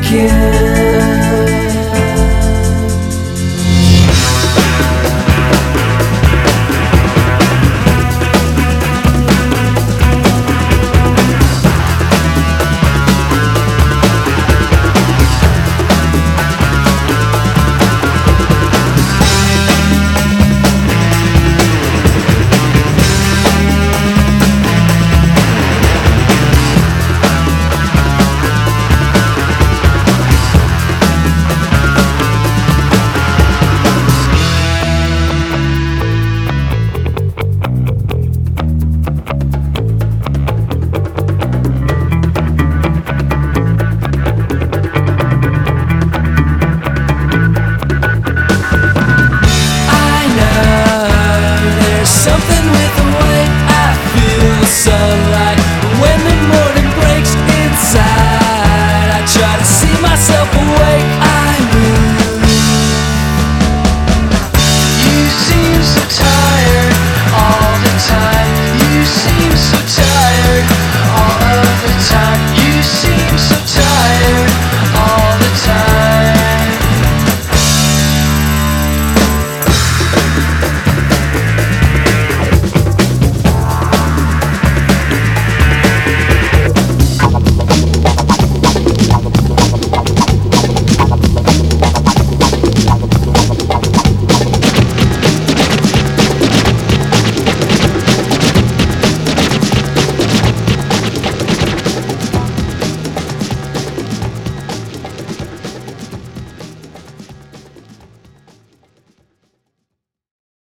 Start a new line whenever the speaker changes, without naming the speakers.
again.